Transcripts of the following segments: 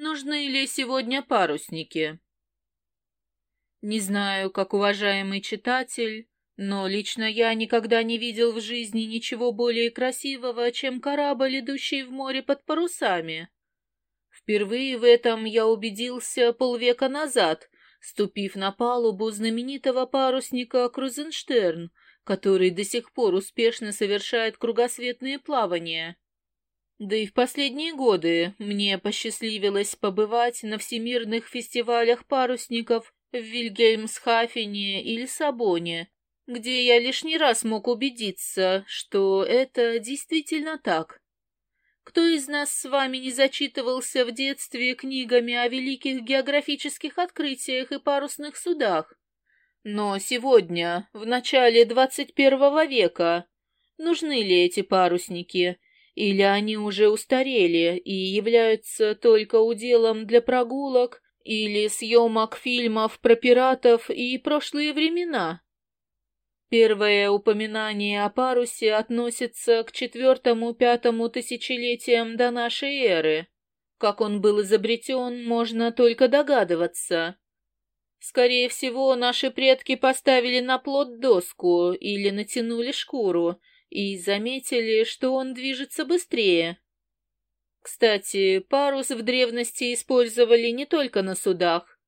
нужны ли сегодня парусники. Не знаю, как уважаемый читатель, но лично я никогда не видел в жизни ничего более красивого, чем корабль, идущий в море под парусами. Впервые в этом я убедился полвека назад, ступив на палубу знаменитого парусника Крузенштерн, который до сих пор успешно совершает кругосветные плавания. Да и в последние годы мне посчастливилось побывать на всемирных фестивалях парусников в Вильгельмсхафене и Лиссабоне, где я лишний раз мог убедиться, что это действительно так. Кто из нас с вами не зачитывался в детстве книгами о великих географических открытиях и парусных судах? Но сегодня, в начале двадцать первого века, нужны ли эти парусники, или они уже устарели и являются только уделом для прогулок или съемок фильмов про пиратов и прошлые времена? Первое упоминание о парусе относится к четвертому-пятому тысячелетиям до нашей эры. Как он был изобретен, можно только догадываться. Скорее всего, наши предки поставили на плот доску или натянули шкуру и заметили, что он движется быстрее. Кстати, парус в древности использовали не только на судах.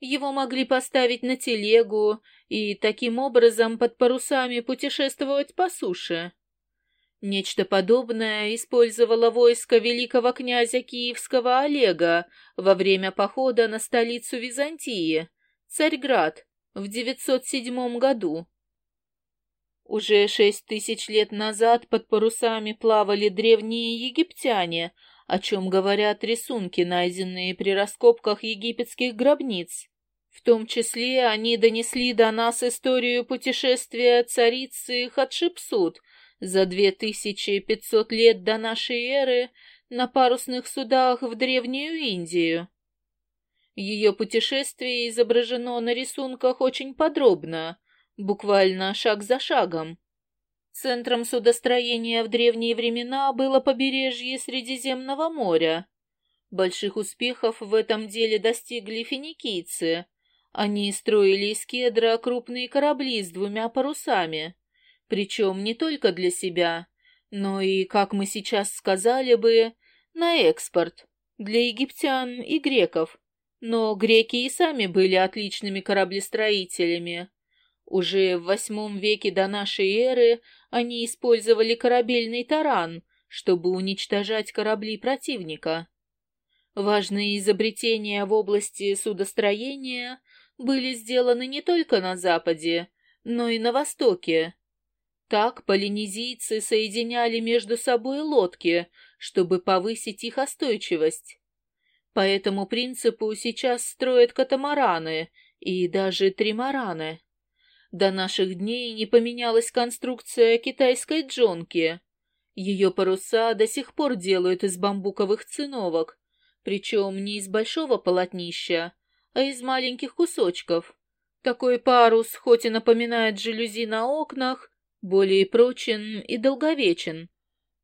Его могли поставить на телегу и таким образом под парусами путешествовать по суше. Нечто подобное использовало войско великого князя Киевского Олега во время похода на столицу Византии – Царьград, в 907 году. Уже шесть тысяч лет назад под парусами плавали древние египтяне, о чем говорят рисунки, найденные при раскопках египетских гробниц. В том числе они донесли до нас историю путешествия царицы Хатшепсут за 2500 лет до нашей эры на парусных судах в Древнюю Индию. Ее путешествие изображено на рисунках очень подробно, буквально шаг за шагом. Центром судостроения в древние времена было побережье Средиземного моря. Больших успехов в этом деле достигли финикийцы. Они строили из кедра крупные корабли с двумя парусами, причем не только для себя, но и, как мы сейчас сказали бы, на экспорт, для египтян и греков, но греки и сами были отличными кораблестроителями. Уже в восьмом веке до нашей эры они использовали корабельный таран, чтобы уничтожать корабли противника. Важные изобретения в области судостроения были сделаны не только на Западе, но и на Востоке. Так полинезийцы соединяли между собой лодки, чтобы повысить их остойчивость. По этому принципу сейчас строят катамараны и даже тримараны. До наших дней не поменялась конструкция китайской джонки. Ее паруса до сих пор делают из бамбуковых циновок, причем не из большого полотнища, а из маленьких кусочков. Такой парус, хоть и напоминает жалюзи на окнах, более прочен и долговечен.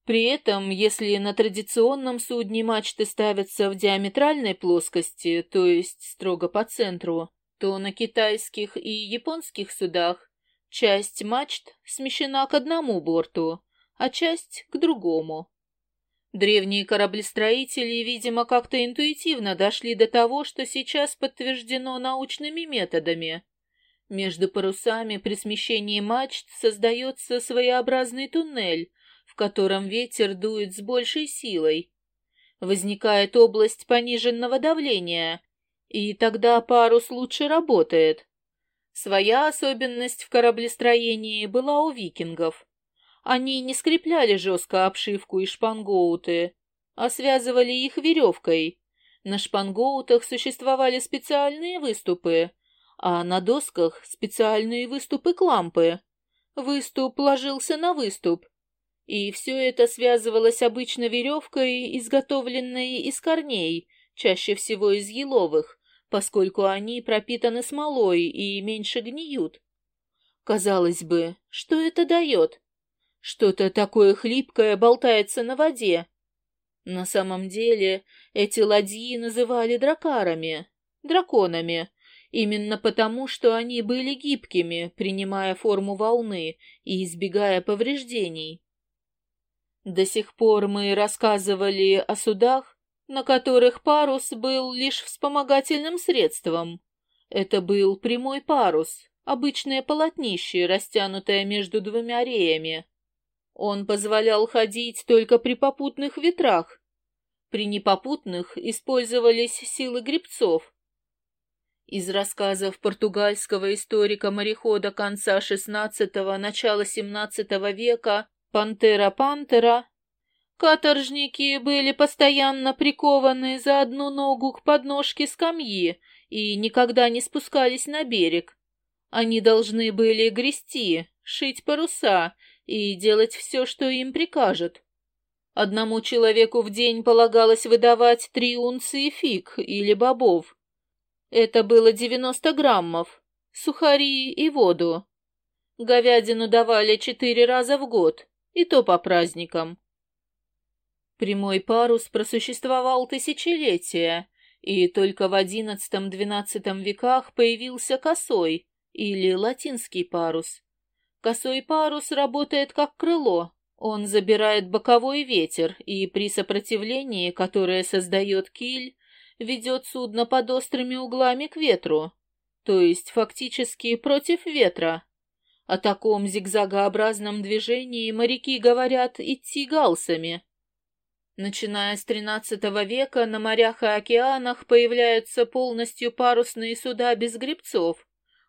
При этом, если на традиционном судне мачты ставятся в диаметральной плоскости, то есть строго по центру, то на китайских и японских судах часть мачт смещена к одному борту, а часть к другому. Древние кораблестроители, видимо, как-то интуитивно дошли до того, что сейчас подтверждено научными методами. Между парусами при смещении мачт создается своеобразный туннель, котором ветер дует с большей силой. Возникает область пониженного давления, и тогда парус лучше работает. Своя особенность в кораблестроении была у викингов. Они не скрепляли жестко обшивку и шпангоуты, а связывали их веревкой. На шпангоутах существовали специальные выступы, а на досках специальные выступы-клампы. Выступ ложился на выступ, и все это связывалось обычно веревкой, изготовленной из корней, чаще всего из еловых, поскольку они пропитаны смолой и меньше гниют. Казалось бы, что это дает? Что-то такое хлипкое болтается на воде. На самом деле эти ладьи называли дракарами, драконами, именно потому, что они были гибкими, принимая форму волны и избегая повреждений. До сих пор мы рассказывали о судах, на которых парус был лишь вспомогательным средством. Это был прямой парус, обычное полотнище, растянутое между двумя реями. Он позволял ходить только при попутных ветрах. При непопутных использовались силы гребцов. Из рассказов португальского историка-морехода конца XVI – начала XVII века Пантера Пантера каторжники были постоянно прикованы за одну ногу к подножке скамьи и никогда не спускались на берег. Они должны были грести, шить паруса и делать все, что им прикажут. Одному человеку в день полагалось выдавать три унции фиг или бобов. Это было девяносто граммов, сухари и воду. Говядину давали четыре раза в год, и то по праздникам. Прямой парус просуществовал тысячелетия, и только в XI-XII веках появился косой или латинский парус. Косой парус работает как крыло. Он забирает боковой ветер и при сопротивлении, которое создает киль, ведет судно под острыми углами к ветру, то есть фактически против ветра. О таком зигзагообразном движении моряки говорят идти галсами. Начиная с XIII века на морях и океанах появляются полностью парусные суда без гребцов.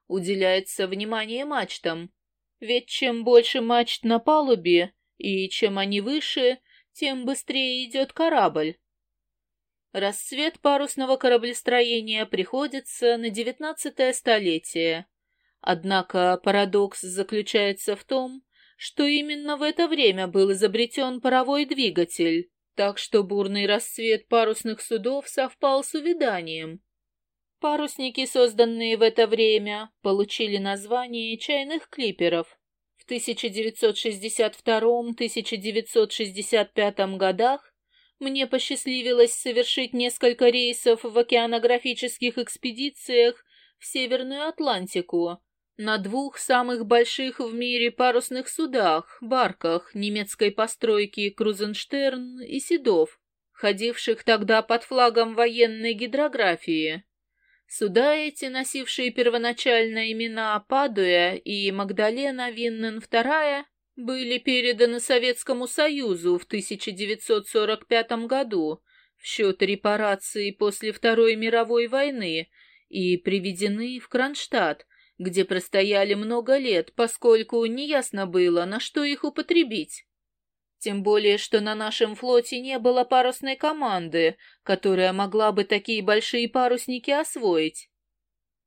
Уделяется внимание мачтам. Ведь чем больше мачт на палубе, и чем они выше, тем быстрее идет корабль. Расцвет парусного кораблестроения приходится на девятнадцатое столетие. Однако парадокс заключается в том, что именно в это время был изобретен паровой двигатель, так что бурный расцвет парусных судов совпал с увяданием. Парусники, созданные в это время, получили название чайных клиперов. В 1962-1965 годах мне посчастливилось совершить несколько рейсов в океанографических экспедициях в Северную Атлантику на двух самых больших в мире парусных судах, барках немецкой постройки Крузенштерн и Седов, ходивших тогда под флагом военной гидрографии. Суда эти, носившие первоначально имена Падуя и Магдалена Виннен II, были переданы Советскому Союзу в 1945 году в счет репараций после Второй мировой войны и приведены в Кронштадт, где простояли много лет, поскольку неясно было, на что их употребить. Тем более, что на нашем флоте не было парусной команды, которая могла бы такие большие парусники освоить.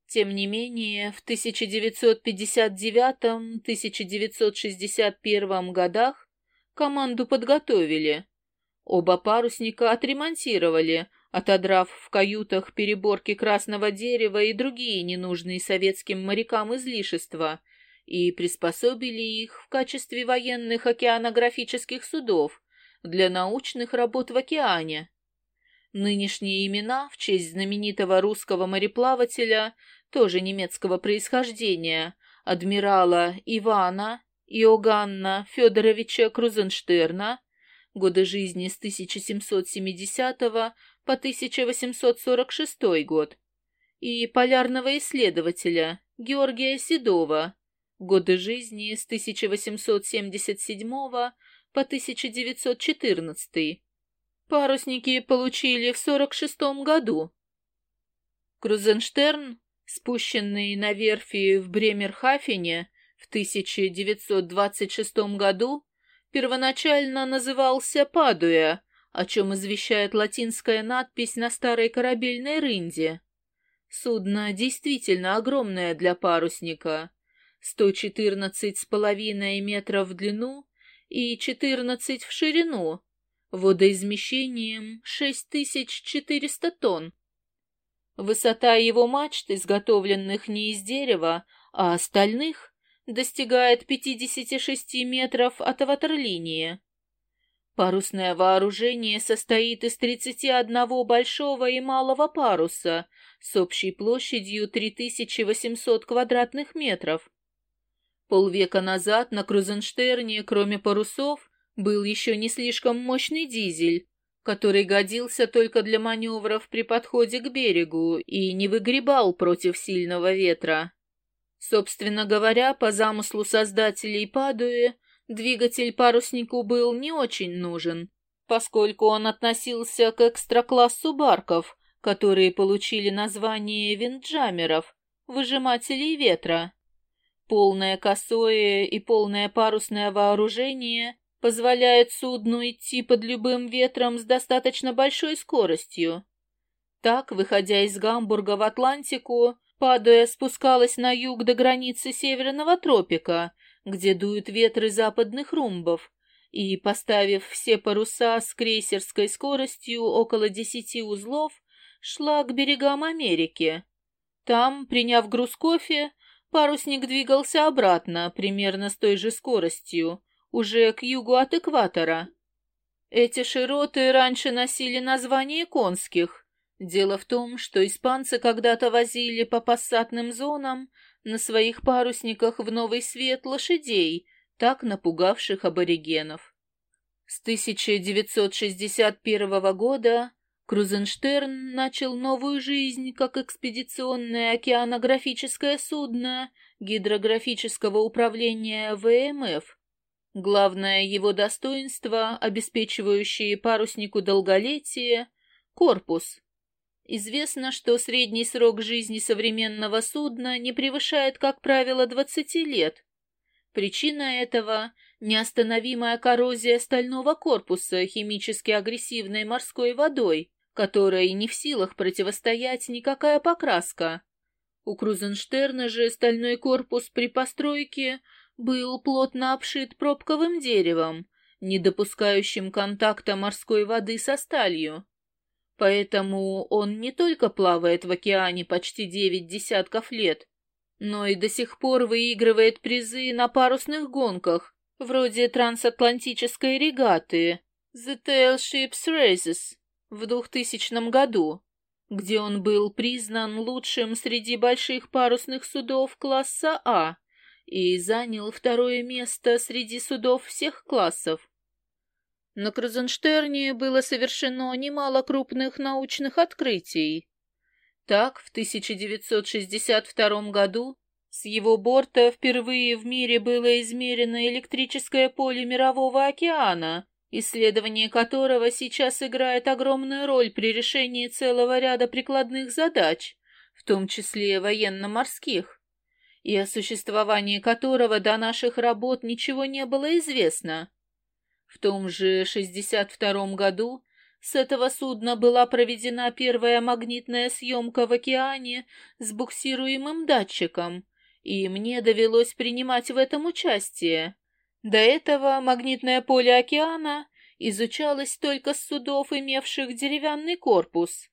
Тем не менее, в 1959-1961 годах команду подготовили. Оба парусника отремонтировали, отодрав в каютах переборки красного дерева и другие ненужные советским морякам излишества – и приспособили их в качестве военных океанографических судов для научных работ в океане. Нынешние имена в честь знаменитого русского мореплавателя, тоже немецкого происхождения, адмирала Ивана Иоганна Федоровича Крузенштерна, годы жизни с 1770 по 1846 год, и полярного исследователя Георгия Седова, годы жизни с 1877 по 1914. Парусники получили в 46 году. Крузенштерн, спущенный на верфи в Бремерхафене в 1926 году, первоначально назывался Падуя, о чем извещает латинская надпись на старой корабельной рынде. Судно действительно огромное для парусника — 114 с половиной метров в длину и 14 в ширину, водоизмещением 6400 тонн. Высота его мачт, изготовленных не из дерева, а стальных, достигает 56 метров от ватерлинии. Парусное вооружение состоит из 31 большого и малого паруса с общей площадью 3800 квадратных метров. Полвека назад на Крузенштерне, кроме парусов, был еще не слишком мощный дизель, который годился только для маневров при подходе к берегу и не выгребал против сильного ветра. Собственно говоря, по замыслу создателей Падуи, двигатель паруснику был не очень нужен, поскольку он относился к экстраклассу барков, которые получили название винджамеров, выжимателей ветра. Полное косое и полное парусное вооружение позволяет судну идти под любым ветром с достаточно большой скоростью. Так, выходя из Гамбурга в Атлантику, Падуя спускалась на юг до границы северного тропика, где дуют ветры западных румбов, и, поставив все паруса с крейсерской скоростью около десяти узлов, шла к берегам Америки. Там, приняв груз кофе, парусник двигался обратно, примерно с той же скоростью, уже к югу от экватора. Эти широты раньше носили название конских, Дело в том, что испанцы когда-то возили по пассатным зонам на своих парусниках в Новый Свет лошадей, так напугавших аборигенов. С 1961 года Крузенштерн начал новую жизнь как экспедиционное океанографическое судно гидрографического управления ВМФ. Главное его достоинство, обеспечивающее паруснику долголетие, корпус, Известно, что средний срок жизни современного судна не превышает, как правило, 20 лет. Причина этого – неостановимая коррозия стального корпуса химически агрессивной морской водой, которой не в силах противостоять никакая покраска. У Крузенштерна же стальной корпус при постройке был плотно обшит пробковым деревом, не допускающим контакта морской воды со сталью. Поэтому он не только плавает в океане почти девять десятков лет, но и до сих пор выигрывает призы на парусных гонках, вроде трансатлантической регаты The Tail Ships Races в 2000 году, где он был признан лучшим среди больших парусных судов класса А и занял второе место среди судов всех классов. На Крузенштерне было совершено немало крупных научных открытий. Так, в 1962 году с его борта впервые в мире было измерено электрическое поле Мирового океана, исследование которого сейчас играет огромную роль при решении целого ряда прикладных задач, в том числе военно-морских, и о существовании которого до наших работ ничего не было известно. В том же 62 году с этого судна была проведена первая магнитная съемка в океане с буксируемым датчиком, и мне довелось принимать в этом участие. До этого магнитное поле океана изучалось только с судов, имевших деревянный корпус.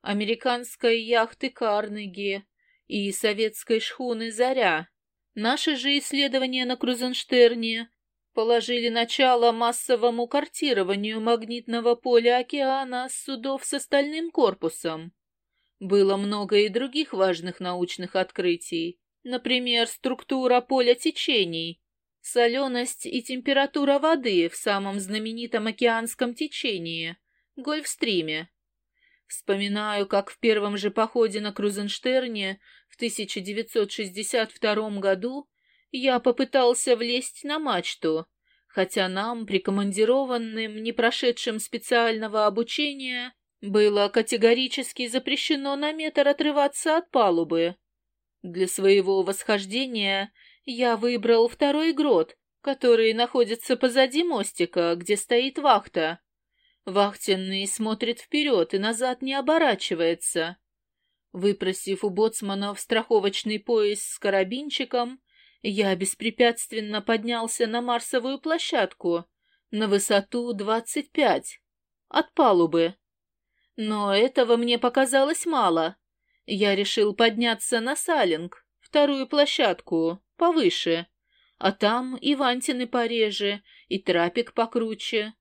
Американской яхты «Карнеги» и советской шхуны «Заря». Наши же исследования на Крузенштерне положили начало массовому картированию магнитного поля океана с судов с остальным корпусом. Было много и других важных научных открытий, например, структура поля течений, соленость и температура воды в самом знаменитом океанском течении — Гольфстриме. Вспоминаю, как в первом же походе на Крузенштерне в 1962 году я попытался влезть на мачту, хотя нам, прикомандированным, не прошедшим специального обучения, было категорически запрещено на метр отрываться от палубы. Для своего восхождения я выбрал второй грот, который находится позади мостика, где стоит вахта. Вахтенный смотрит вперед и назад не оборачивается. Выпросив у боцманов страховочный пояс с карабинчиком, я беспрепятственно поднялся на Марсовую площадку на высоту двадцать пять от палубы. Но этого мне показалось мало. Я решил подняться на Салинг, вторую площадку, повыше. А там и вантины пореже, и трапик покруче.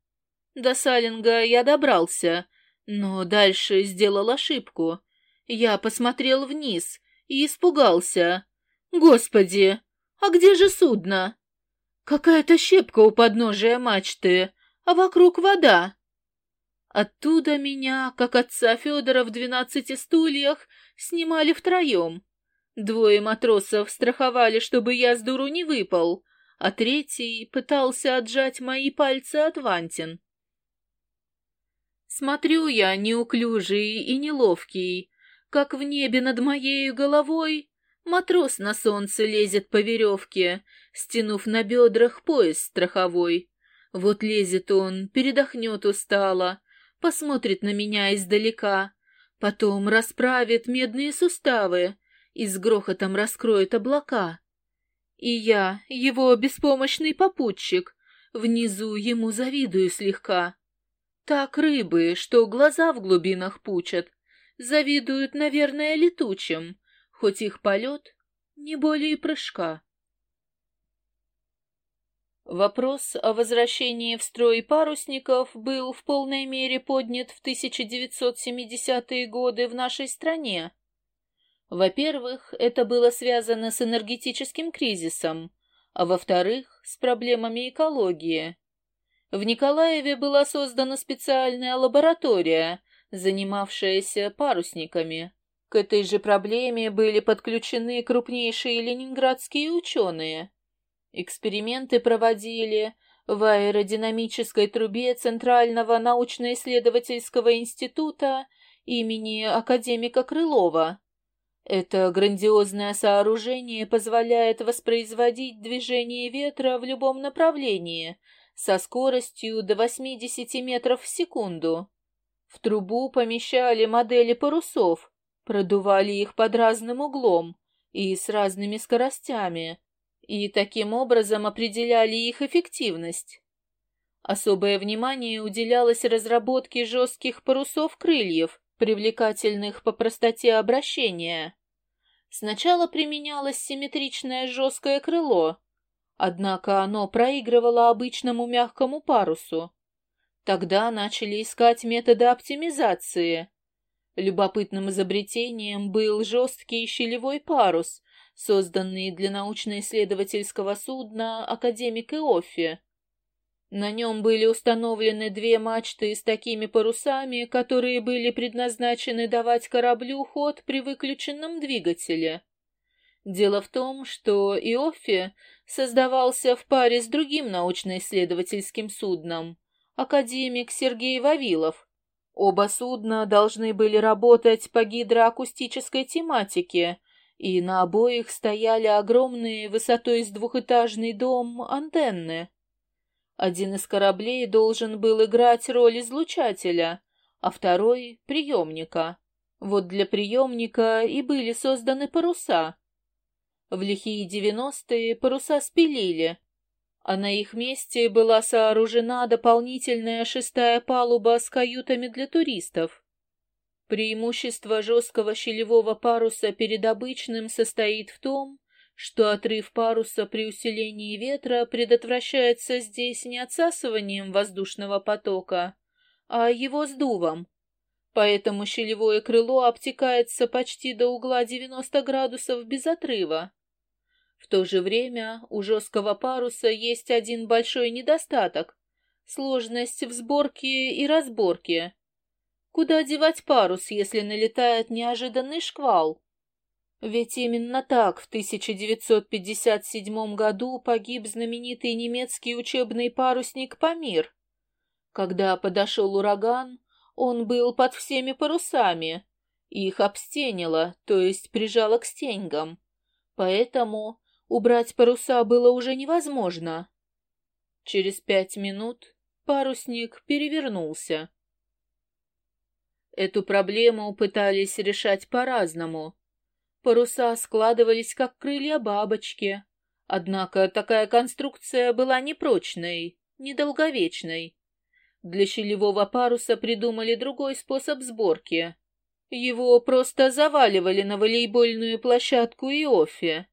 До Салинга я добрался, но дальше сделал ошибку. Я посмотрел вниз и испугался. Господи, а где же судно? Какая-то щепка у подножия мачты, а вокруг вода. Оттуда меня, как отца Федора в двенадцати стульях, снимали втроем. Двое матросов страховали, чтобы я с дуру не выпал, а третий пытался отжать мои пальцы от вантин. Смотрю я, неуклюжий и неловкий, как в небе над моей головой матрос на солнце лезет по веревке, стянув на бедрах пояс страховой. Вот лезет он, передохнет устало, посмотрит на меня издалека, потом расправит медные суставы и с грохотом раскроет облака. И я, его беспомощный попутчик, внизу ему завидую слегка. Так рыбы, что глаза в глубинах пучат, завидуют, наверное, летучим, хоть их полет не более прыжка. Вопрос о возвращении в строй парусников был в полной мере поднят в 1970-е годы в нашей стране. Во-первых, это было связано с энергетическим кризисом, а во-вторых, с проблемами экологии. В Николаеве была создана специальная лаборатория, занимавшаяся парусниками. К этой же проблеме были подключены крупнейшие ленинградские ученые. Эксперименты проводили в аэродинамической трубе Центрального научно-исследовательского института имени академика Крылова. Это грандиозное сооружение позволяет воспроизводить движение ветра в любом направлении со скоростью до 80 метров в секунду. В трубу помещали модели парусов, продували их под разным углом и с разными скоростями, и таким образом определяли их эффективность. Особое внимание уделялось разработке жестких парусов крыльев, привлекательных по простоте обращения. Сначала применялось симметричное жесткое крыло, однако оно проигрывало обычному мягкому парусу. Тогда начали искать методы оптимизации. Любопытным изобретением был жесткий щелевой парус, созданный для научно-исследовательского судна «Академик Иоффе». На нем были установлены две мачты с такими парусами, которые были предназначены давать кораблю ход при выключенном двигателе. Дело в том, что Иоффе создавался в паре с другим научно-исследовательским судном, академик Сергей Вавилов. Оба судна должны были работать по гидроакустической тематике, и на обоих стояли огромные высотой с двухэтажный дом антенны. Один из кораблей должен был играть роль излучателя, а второй — приемника. Вот для приемника и были созданы паруса. В лихие девяностые паруса спилили, а на их месте была сооружена дополнительная шестая палуба с каютами для туристов. Преимущество жесткого щелевого паруса перед обычным состоит в том, что отрыв паруса при усилении ветра предотвращается здесь не отсасыванием воздушного потока, а его сдувом. Поэтому щелевое крыло обтекается почти до угла 90 градусов без отрыва. В то же время у жесткого паруса есть один большой недостаток — сложность в сборке и разборке. Куда девать парус, если налетает неожиданный шквал? Ведь именно так в 1957 году погиб знаменитый немецкий учебный парусник «Памир». Когда подошел ураган, он был под всеми парусами. Их обстенило, то есть прижало к стеньгам. Поэтому убрать паруса было уже невозможно. Через пять минут парусник перевернулся. Эту проблему пытались решать по-разному. Паруса складывались, как крылья бабочки. Однако такая конструкция была непрочной, недолговечной. Для щелевого паруса придумали другой способ сборки. Его просто заваливали на волейбольную площадку Иоффе.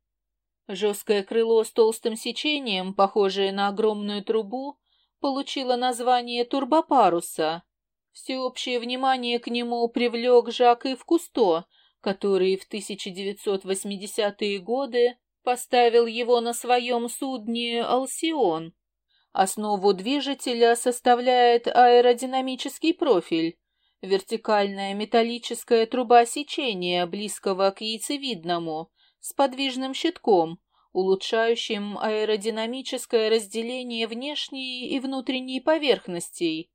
Жесткое крыло с толстым сечением, похожее на огромную трубу, получило название турбопаруса. Всеобщее внимание к нему привлек Жак Ив Кусто, который в 1980-е годы поставил его на своем судне «Алсион». Основу движителя составляет аэродинамический профиль, вертикальная металлическая труба сечения, близкого к яйцевидному, с подвижным щитком, улучшающим аэродинамическое разделение внешней и внутренней поверхностей.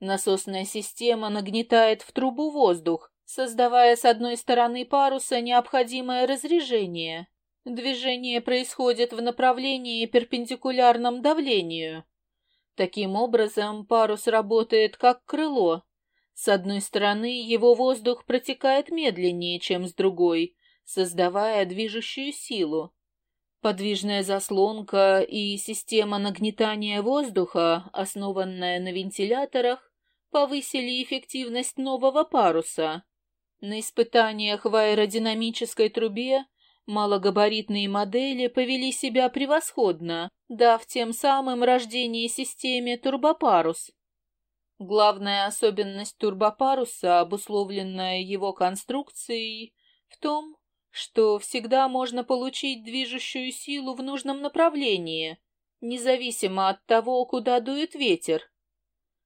Насосная система нагнетает в трубу воздух, создавая с одной стороны паруса необходимое разрежение. Движение происходит в направлении перпендикулярном давлению. Таким образом, парус работает как крыло. С одной стороны, его воздух протекает медленнее, чем с другой, создавая движущую силу. Подвижная заслонка и система нагнетания воздуха, основанная на вентиляторах, повысили эффективность нового паруса. На испытаниях в аэродинамической трубе малогабаритные модели повели себя превосходно, дав тем самым рождение системе турбопарус. Главная особенность турбопаруса, обусловленная его конструкцией, в том, что всегда можно получить движущую силу в нужном направлении, независимо от того, куда дует ветер.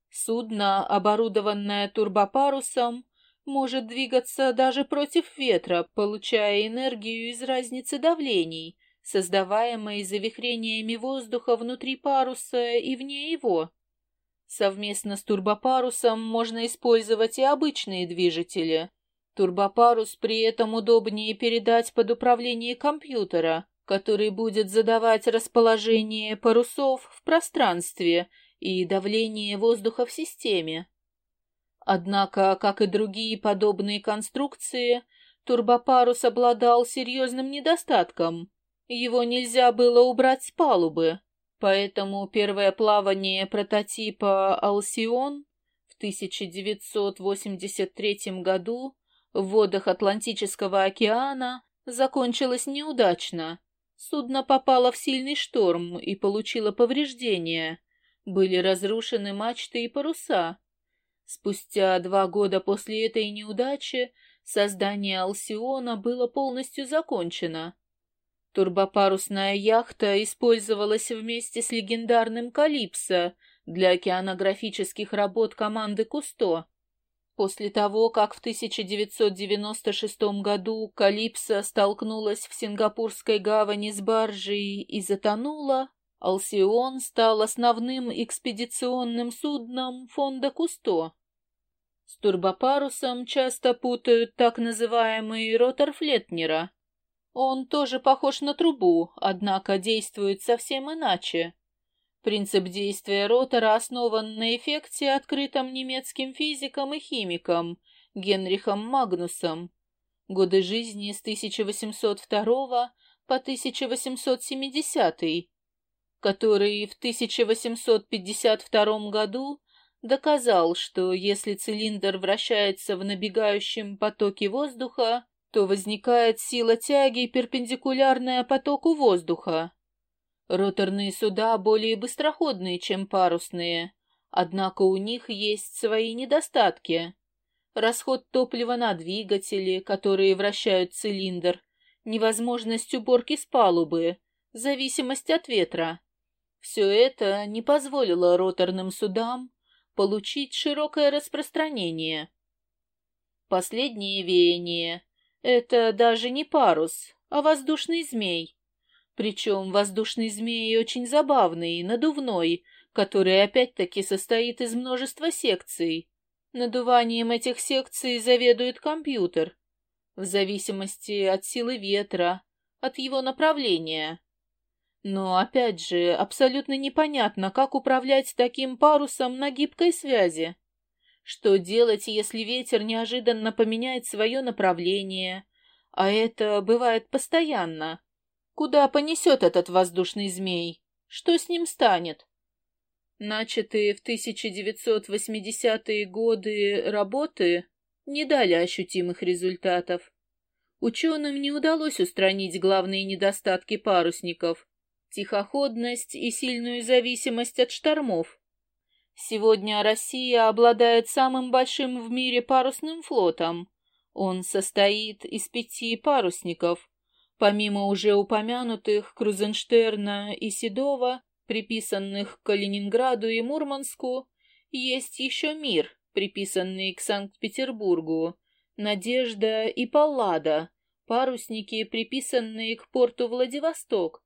Судно, оборудованное турбопарусом, может двигаться даже против ветра, получая энергию из разницы давлений, создаваемой завихрениями воздуха внутри паруса и вне его. Совместно с турбопарусом можно использовать и обычные движители, Турбопарус при этом удобнее передать под управление компьютера, который будет задавать расположение парусов в пространстве и давление воздуха в системе. Однако, как и другие подобные конструкции, турбопарус обладал серьезным недостатком. Его нельзя было убрать с палубы, поэтому первое плавание прототипа «Алсион» в 1983 году в водах Атлантического океана закончилась неудачно. Судно попало в сильный шторм и получило повреждения. Были разрушены мачты и паруса. Спустя два года после этой неудачи создание Алсиона было полностью закончено. Турбопарусная яхта использовалась вместе с легендарным «Калипсо» для океанографических работ команды «Кусто». После того, как в 1996 году Калипсо столкнулась в Сингапурской гавани с баржей и затонула, Алсион стал основным экспедиционным судном фонда Кусто. С турбопарусом часто путают так называемый ротор Флетнера. Он тоже похож на трубу, однако действует совсем иначе. Принцип действия ротора основан на эффекте, открытом немецким физиком и химиком Генрихом Магнусом. Годы жизни с 1802 по 1870, который в 1852 году доказал, что если цилиндр вращается в набегающем потоке воздуха, то возникает сила тяги, перпендикулярная потоку воздуха. Роторные суда более быстроходные, чем парусные, однако у них есть свои недостатки. Расход топлива на двигатели, которые вращают цилиндр, невозможность уборки с палубы, зависимость от ветра. Все это не позволило роторным судам получить широкое распространение. Последнее веяние — это даже не парус, а воздушный змей, причем воздушный змей очень забавный, надувной, который опять-таки состоит из множества секций. Надуванием этих секций заведует компьютер, в зависимости от силы ветра, от его направления. Но, опять же, абсолютно непонятно, как управлять таким парусом на гибкой связи. Что делать, если ветер неожиданно поменяет свое направление? А это бывает постоянно. Куда понесет этот воздушный змей? Что с ним станет? Начатые в 1980-е годы работы не дали ощутимых результатов. Ученым не удалось устранить главные недостатки парусников – тихоходность и сильную зависимость от штормов. Сегодня Россия обладает самым большим в мире парусным флотом. Он состоит из пяти парусников. Помимо уже упомянутых Крузенштерна и Седова, приписанных к Калининграду и Мурманску, есть еще мир, приписанный к Санкт-Петербургу, Надежда и Паллада, парусники, приписанные к порту Владивосток.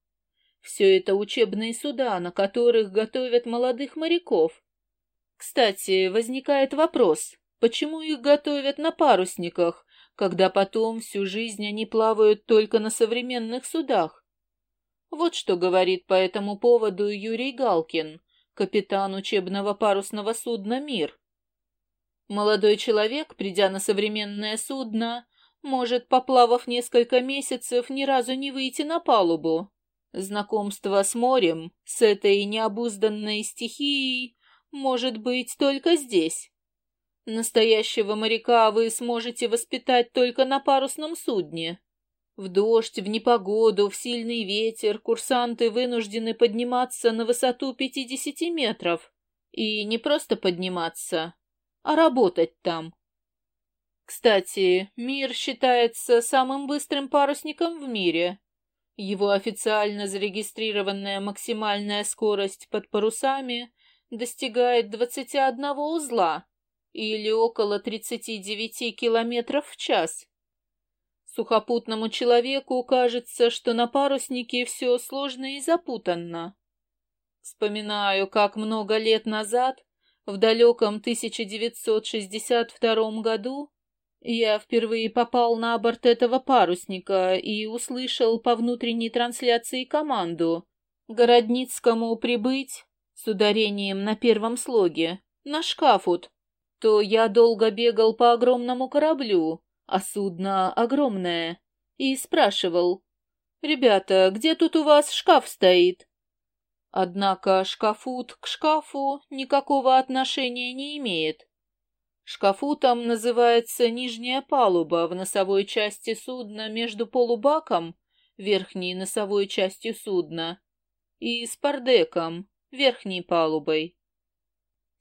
Все это учебные суда, на которых готовят молодых моряков. Кстати, возникает вопрос, почему их готовят на парусниках, когда потом всю жизнь они плавают только на современных судах? Вот что говорит по этому поводу Юрий Галкин, капитан учебного парусного судна «Мир». Молодой человек, придя на современное судно, может, поплавав несколько месяцев, ни разу не выйти на палубу. Знакомство с морем, с этой необузданной стихией, может быть только здесь. Настоящего моряка вы сможете воспитать только на парусном судне. В дождь, в непогоду, в сильный ветер курсанты вынуждены подниматься на высоту 50 метров. И не просто подниматься, а работать там. Кстати, Мир считается самым быстрым парусником в мире. Его официально зарегистрированная максимальная скорость под парусами достигает 21 узла или около 39 километров в час. Сухопутному человеку кажется, что на паруснике все сложно и запутанно. Вспоминаю, как много лет назад в далеком 1962 году я впервые попал на борт этого парусника и услышал по внутренней трансляции команду «Городницкому прибыть» с ударением на первом слоге «на шкафут», то я долго бегал по огромному кораблю, а судно огромное, и спрашивал «Ребята, где тут у вас шкаф стоит?» Однако шкафут к шкафу никакого отношения не имеет. Шкафутом называется нижняя палуба в носовой части судна между полубаком, верхней носовой частью судна, и спардеком, верхней палубой.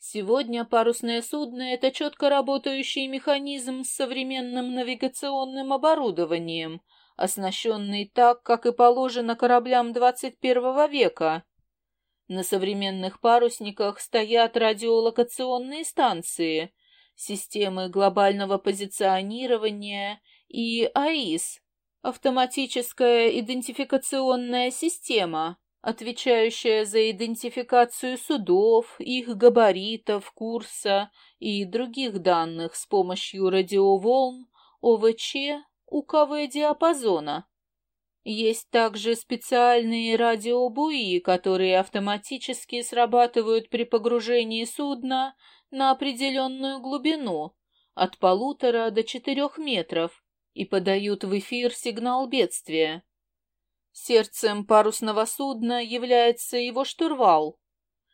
Сегодня парусное судно — это четко работающий механизм с современным навигационным оборудованием, оснащенный так, как и положено кораблям 21 века, на современных парусниках стоят радиолокационные станции, системы глобального позиционирования и АИС, автоматическая идентификационная система, отвечающая за идентификацию судов, их габаритов, курса и других данных с помощью радиоволн, ОВЧ, УКВ-диапазона. Есть также специальные радиобуи, которые автоматически срабатывают при погружении судна на определенную глубину, от полутора до четырех метров, и подают в эфир сигнал бедствия. Сердцем парусного судна является его штурвал.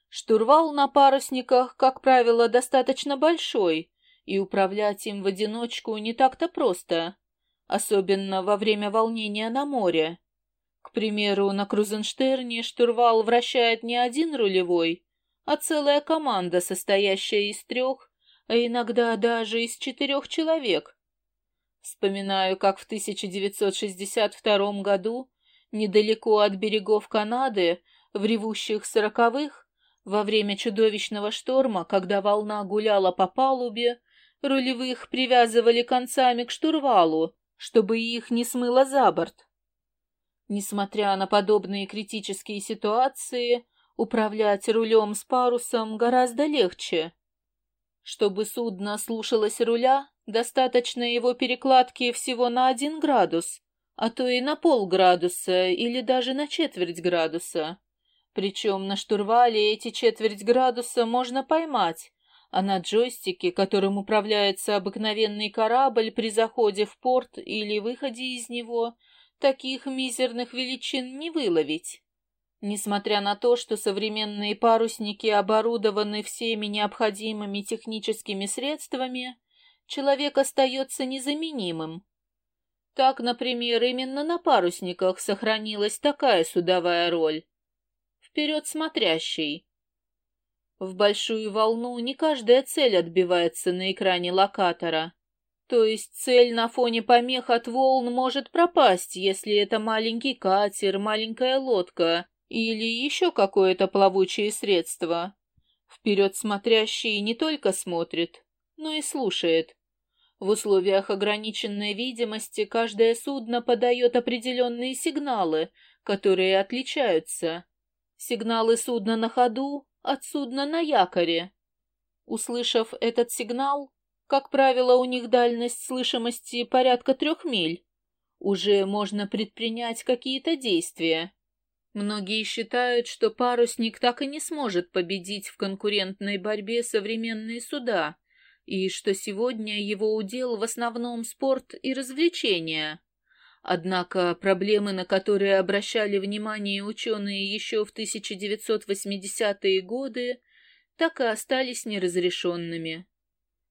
Штурвал на парусниках, как правило, достаточно большой, и управлять им в одиночку не так-то просто особенно во время волнения на море. К примеру, на Крузенштерне штурвал вращает не один рулевой, а целая команда, состоящая из трех, а иногда даже из четырех человек. Вспоминаю, как в 1962 году, недалеко от берегов Канады, в ревущих сороковых, во время чудовищного шторма, когда волна гуляла по палубе, рулевых привязывали концами к штурвалу, чтобы их не смыло за борт. Несмотря на подобные критические ситуации, управлять рулем с парусом гораздо легче. Чтобы судно слушалось руля, достаточно его перекладки всего на один градус, а то и на полградуса или даже на четверть градуса. Причем на штурвале эти четверть градуса можно поймать, а на джойстике, которым управляется обыкновенный корабль при заходе в порт или выходе из него, таких мизерных величин не выловить. Несмотря на то, что современные парусники оборудованы всеми необходимыми техническими средствами, человек остается незаменимым. Так, например, именно на парусниках сохранилась такая судовая роль. Вперед смотрящий. В большую волну не каждая цель отбивается на экране локатора. То есть цель на фоне помех от волн может пропасть, если это маленький катер, маленькая лодка или еще какое-то плавучее средство. Вперед смотрящий не только смотрит, но и слушает. В условиях ограниченной видимости каждое судно подает определенные сигналы, которые отличаются. Сигналы судна на ходу от судна на якоре. Услышав этот сигнал, как правило, у них дальность слышимости порядка трех миль, уже можно предпринять какие-то действия. Многие считают, что парусник так и не сможет победить в конкурентной борьбе современные суда, и что сегодня его удел в основном спорт и развлечения. Однако проблемы, на которые обращали внимание ученые еще в 1980-е годы, так и остались неразрешенными.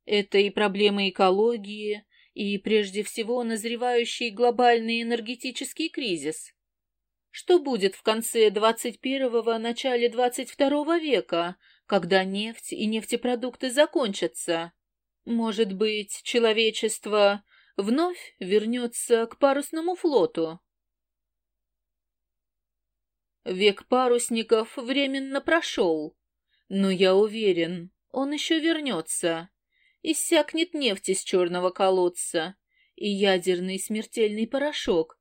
Это и проблемы экологии, и прежде всего назревающий глобальный энергетический кризис. Что будет в конце 21-го, начале 22 века, когда нефть и нефтепродукты закончатся? Может быть, человечество вновь вернется к парусному флоту? Век парусников временно прошел, но я уверен, он еще вернется. Иссякнет нефть из черного колодца и ядерный смертельный порошок.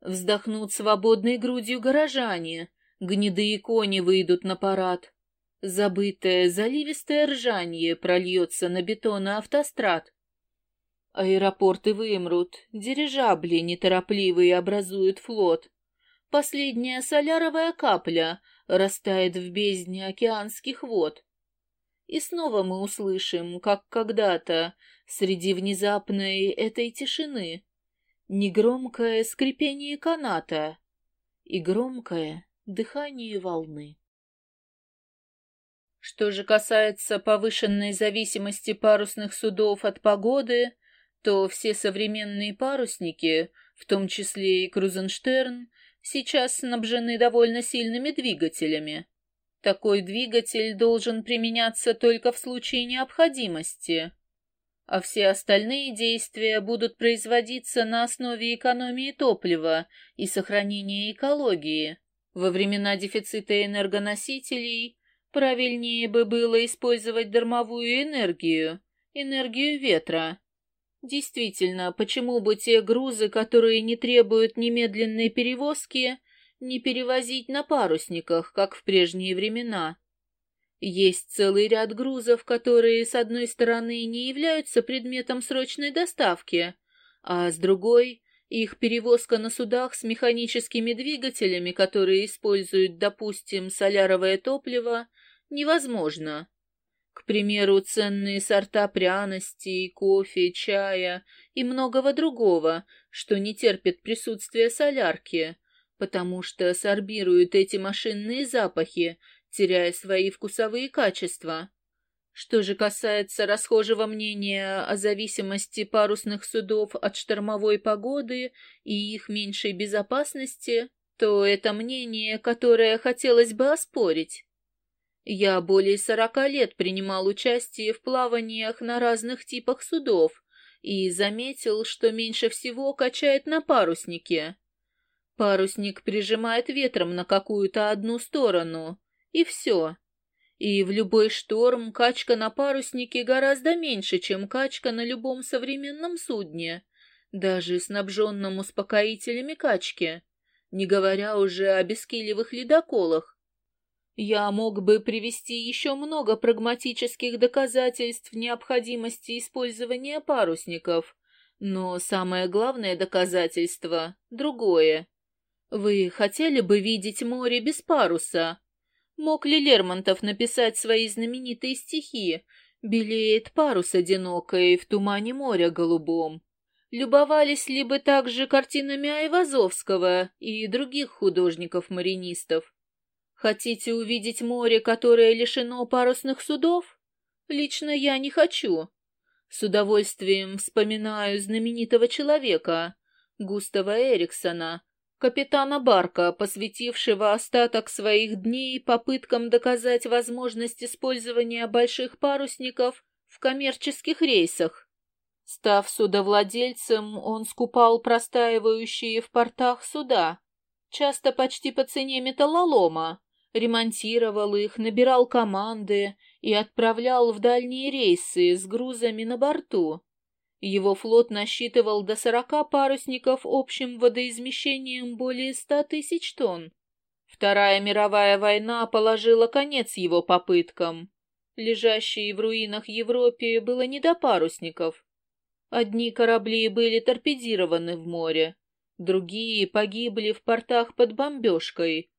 Вздохнут свободной грудью горожане, гнедые кони выйдут на парад. Забытое заливистое ржанье прольется на бетон автострад. Аэропорты вымрут, дирижабли неторопливые образуют флот. Последняя соляровая капля растает в бездне океанских вод. И снова мы услышим, как когда-то, среди внезапной этой тишины, негромкое скрипение каната и громкое дыхание волны. Что же касается повышенной зависимости парусных судов от погоды, то все современные парусники, в том числе и Крузенштерн, сейчас снабжены довольно сильными двигателями. Такой двигатель должен применяться только в случае необходимости, а все остальные действия будут производиться на основе экономии топлива и сохранения экологии. Во времена дефицита энергоносителей Правильнее бы было использовать дармовую энергию, энергию ветра. Действительно, почему бы те грузы, которые не требуют немедленной перевозки, не перевозить на парусниках, как в прежние времена? Есть целый ряд грузов, которые, с одной стороны, не являются предметом срочной доставки, а с другой — их перевозка на судах с механическими двигателями, которые используют, допустим, соляровое топливо, невозможно. К примеру, ценные сорта пряностей, кофе, чая и многого другого, что не терпит присутствия солярки, потому что сорбируют эти машинные запахи, теряя свои вкусовые качества. Что же касается расхожего мнения о зависимости парусных судов от штормовой погоды и их меньшей безопасности, то это мнение, которое хотелось бы оспорить. Я более сорока лет принимал участие в плаваниях на разных типах судов и заметил, что меньше всего качает на паруснике. Парусник прижимает ветром на какую-то одну сторону, и все. И в любой шторм качка на паруснике гораздо меньше, чем качка на любом современном судне, даже снабженном успокоителями качки, не говоря уже о бескилевых ледоколах, я мог бы привести еще много прагматических доказательств необходимости использования парусников, но самое главное доказательство — другое. Вы хотели бы видеть море без паруса? Мог ли Лермонтов написать свои знаменитые стихи «Белеет парус одинокой в тумане моря голубом»? Любовались ли бы также картинами Айвазовского и других художников-маринистов? Хотите увидеть море, которое лишено парусных судов? Лично я не хочу. С удовольствием вспоминаю знаменитого человека, Густава Эриксона, капитана Барка, посвятившего остаток своих дней попыткам доказать возможность использования больших парусников в коммерческих рейсах. Став судовладельцем, он скупал простаивающие в портах суда, часто почти по цене металлолома, ремонтировал их, набирал команды и отправлял в дальние рейсы с грузами на борту. Его флот насчитывал до сорока парусников общим водоизмещением более ста тысяч тонн. Вторая мировая война положила конец его попыткам. Лежащей в руинах Европе было не до парусников. Одни корабли были торпедированы в море, другие погибли в портах под бомбежкой,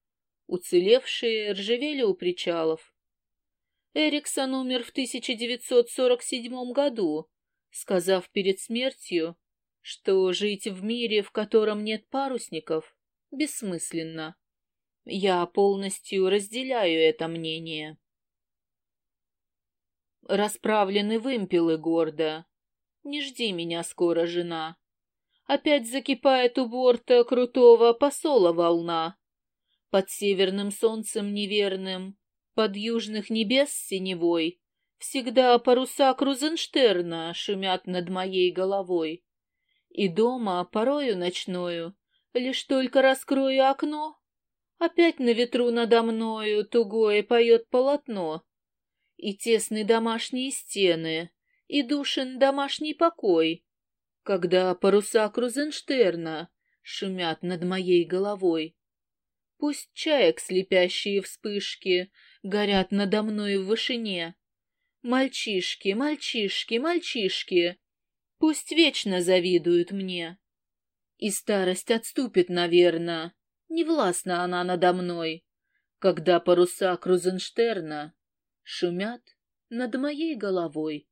уцелевшие ржавели у причалов. Эриксон умер в 1947 году, сказав перед смертью, что жить в мире, в котором нет парусников, бессмысленно. Я полностью разделяю это мнение. Расправлены вымпелы гордо. Не жди меня скоро, жена. Опять закипает у борта крутого посола волна. Под северным солнцем неверным, под южных небес синевой, Всегда паруса Крузенштерна шумят над моей головой. И дома, порою ночною, лишь только раскрою окно, Опять на ветру надо мною тугое поет полотно. И тесны домашние стены, и душен домашний покой, Когда паруса Крузенштерна шумят над моей головой. Пусть чаек слепящие вспышки горят надо мной в вышине, Мальчишки, мальчишки, мальчишки, пусть вечно завидуют мне. И старость отступит, наверное, не властна она надо мной, когда паруса Крузенштерна шумят над моей головой.